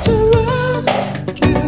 to rise.